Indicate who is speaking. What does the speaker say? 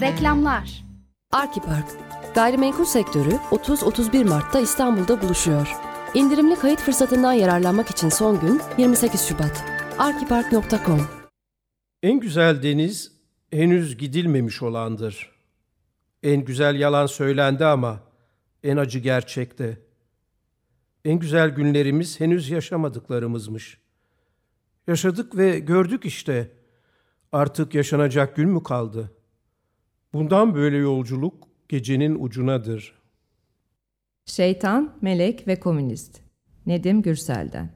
Speaker 1: Reklamlar
Speaker 2: Arkipark, gayrimenkul sektörü 30-31 Mart'ta İstanbul'da buluşuyor. İndirimli kayıt fırsatından yararlanmak için son gün 28 Şubat. Arkipark.com
Speaker 3: En güzel deniz henüz gidilmemiş olandır. En güzel yalan söylendi ama en acı gerçekte. En güzel günlerimiz henüz yaşamadıklarımızmış. Yaşadık ve gördük işte. Artık yaşanacak gün mü kaldı? Bundan böyle yolculuk gecenin ucunadır.
Speaker 4: Şeytan, Melek ve Komünist Nedim Gürsel'den